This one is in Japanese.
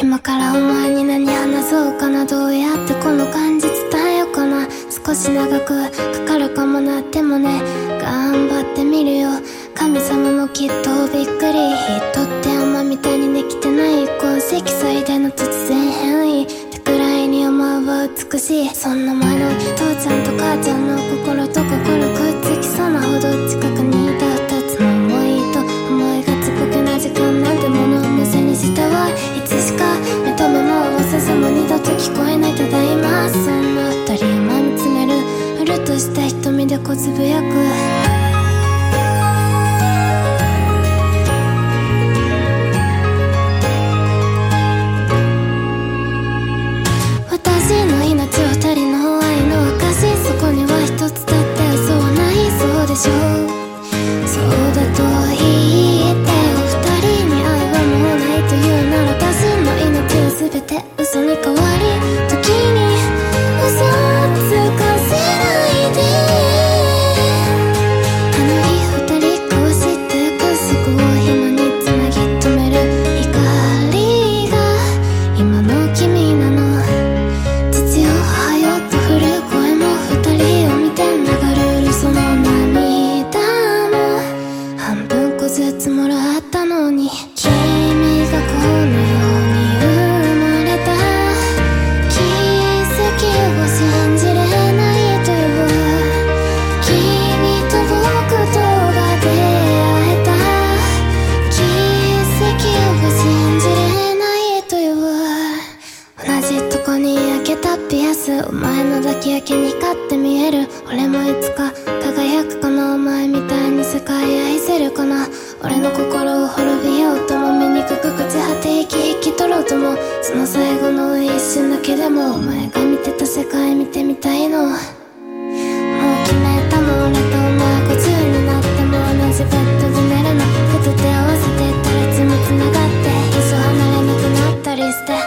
今からお前に何話そうかなどうやってこの感じ伝えようかな。少し長くかかるかもな。ってもね頑張ってみるよ。神様もきっとびっくり。人ってお前みたいにできてない痕跡最大の突然変異。ってくらいに思うは美しい。そんな前の父ちゃんと母ちゃんの心と心くっつきそう。でこつぶやくずつもらったのに君がこの世の抱き焼に光って見える。俺もいつか輝くかなお前みたいに世界愛せるかな。俺の心を滅びようとも醜く朽ち果て息引き取ろうとも。その最後の一瞬だけでもお前が見てた世界見てみたいの。もう決めたの俺とお前50になっても同じベッドで寝るの。手と手合わせてたらいつも繋がっていっそ離れなくなったりして。